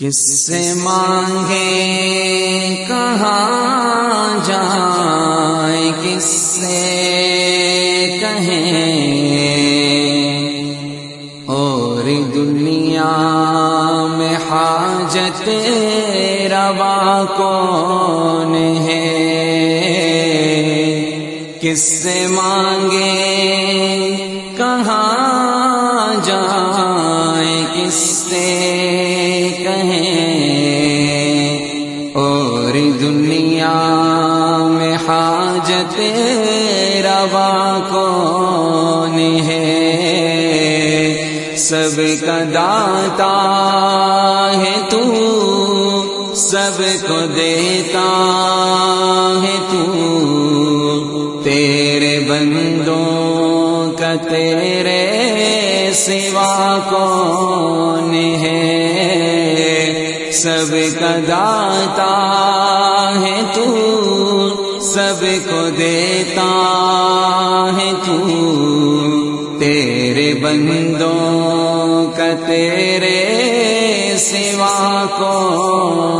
کس سے مانگے کہاں جائیں؟ کس سے کہیں؟ اور دنیا میں حاجت روا کون ہے؟ کس سے مانگے کہاں جائیں؟ کس سے اور دنیا میں حاجت روا کون ہے؟ سب کا داتا ہے تو، سب کو دیتا ہے تو۔ تیرے بندوں کا تیرے سوا کون سب کا داتا ہے تو، سب کو دیتا ہے تو۔ تیرے بندوں کا تیرے سوا کو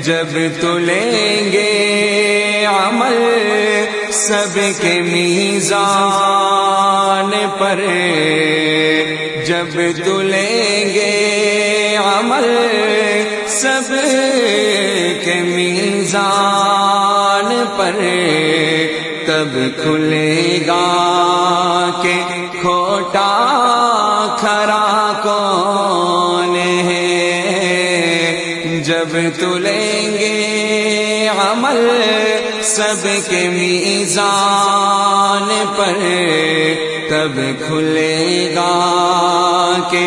جب تو لیں گے عمل سب کے میزان پر۔ جب تو لیں گے عمل سب کے میزان پر۔ تب کھلے گا کہ کھوٹا کھرا کون ہے۔ جب تلیں سب کے میزان پر تب کھلے گا کہ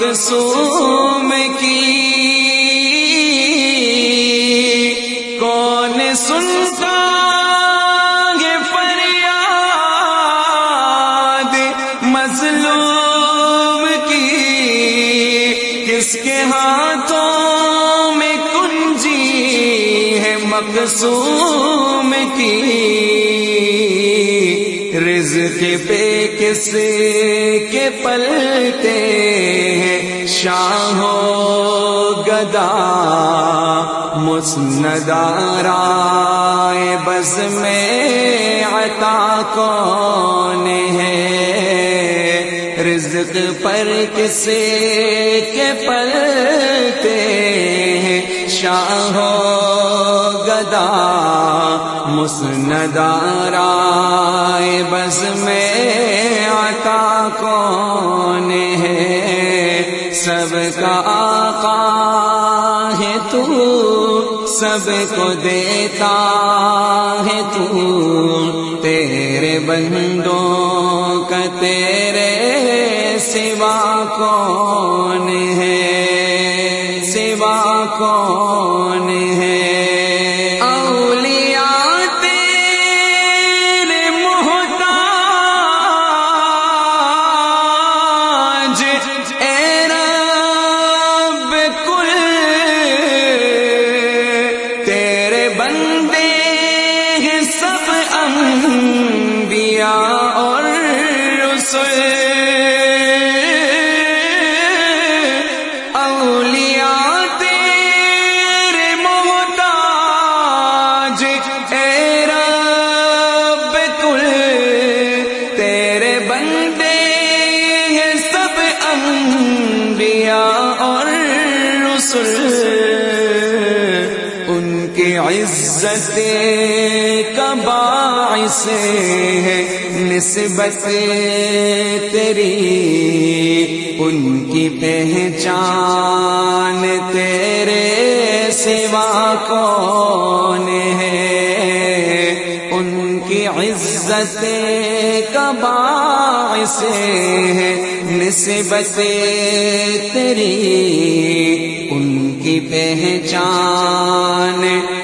مقصوم کی کون سنتا ہے فریاد مظلوم کی کس کے ہاتھوں میں کنجی ہے مقصوم کی رزق پہ کس کے پلتے ہیں، شاہو گدا مسندارائے بز میں عطا کون ہے؟ رزق پر کس کے پلتے ہیں؟ شاہو گدا مسندارائے بز میں عطا کون ہے؟ سب کا آقا ہے تو، سب کو دیتا ہے تو۔ تیرے بندوں کا تیرے سوا کون ہے؟ سوا کون ہے؟ رسل عزت کا باعث ہے نسبت تیری، ان کی پہچان تیرے سوا کون ہے؟ ان کی عزت کا باعث ہے نسبت تیری کی پہچان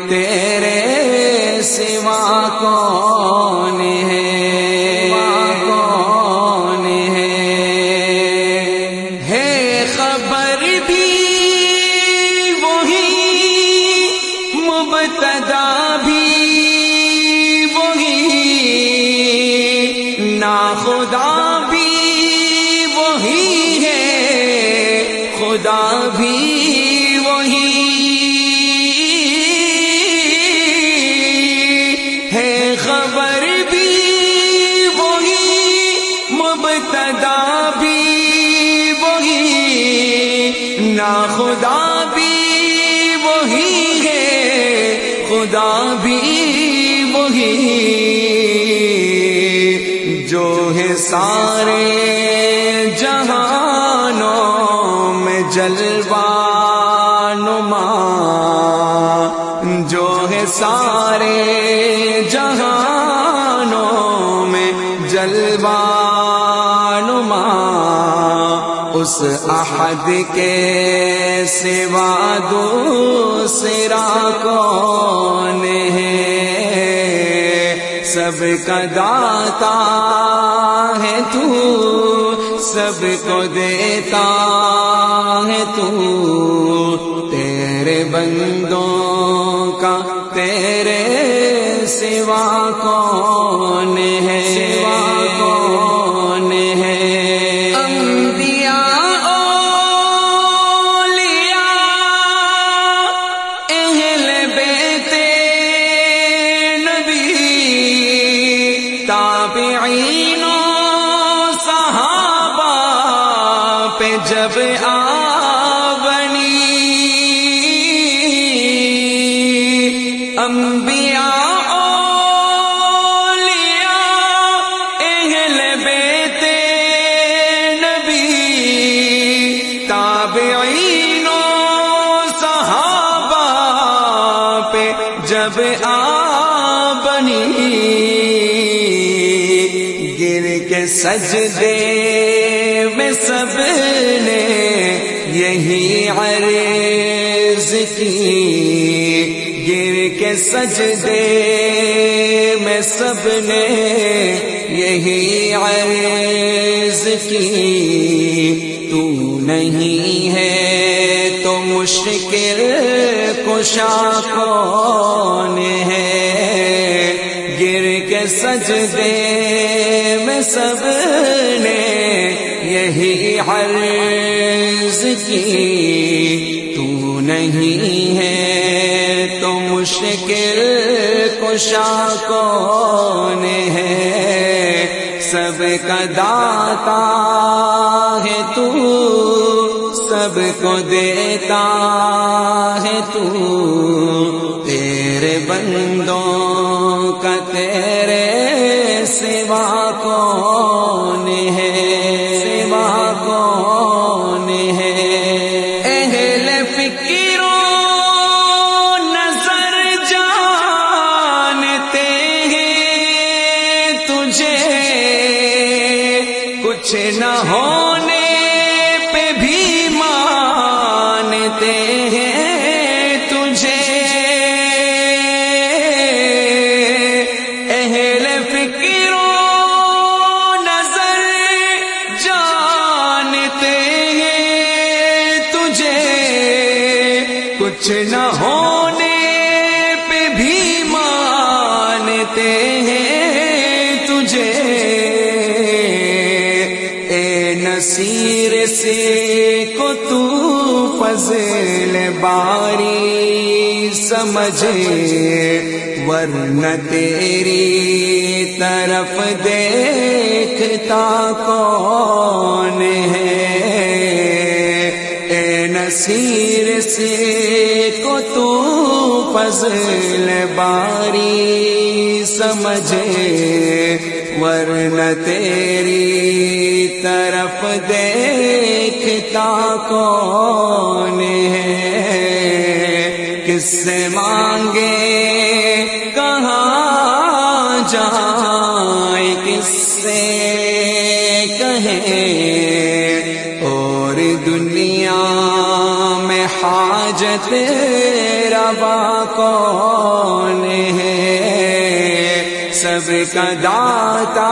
تیرے سوا کون ہے؟ کون ہے خبر بھی وہی، مبتدا بھی وہی نا خدا بھی وہی ہے، خدا بھی خبر بھی وہی، مبتدا بھی وہی، نا خدا بھی وہی ہے، خدا بھی وہی۔ جو ہے سارے جہانوں میں جلوہ نما، جو ہے سارے جہانوں اس احد کے سوا دوسرا کون ہے؟ سب کا داتا ہے تو، سب کو دیتا ہے تو۔ تیرے بندوں کا تیرے سوا کون جب آ بنی انبیاء اولیاء، اہل بیت نبی، تابعین و صحابہ پہ جب آ بنی۔ سجدے میں سب نے یہی عرض کی۔ گر کے سجدے میں سب نے یہی عرض کی۔ تو نہیں ہے تو مشکل کشا کون ہے۔ گر کے سجدے نہیں ہے تو مشکل کشا کون ہے؟ سب کا داتا ہے تو، سب کو دیتا ہے تو۔ تیرے بندوں کا تیرے سوا اے نصیر سے کو تو فضل باری سمجھے ورنہ تیری طرف دیکھتا کون ہے؟ اے اسیر سے کو تو فضل باری سمجھے ورنہ تیری طرف دیکھتا کون ہے؟ کس سے مانگے؟ کہاں جائے؟ کس سے کہیں اور دنیا میں حاجت روا کون سب کا داتا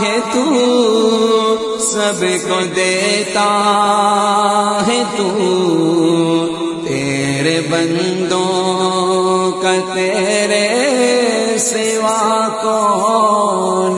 ہے تو، سب کو دیتا ہے تو۔ تیرے بندوں کا تیرے سوا کو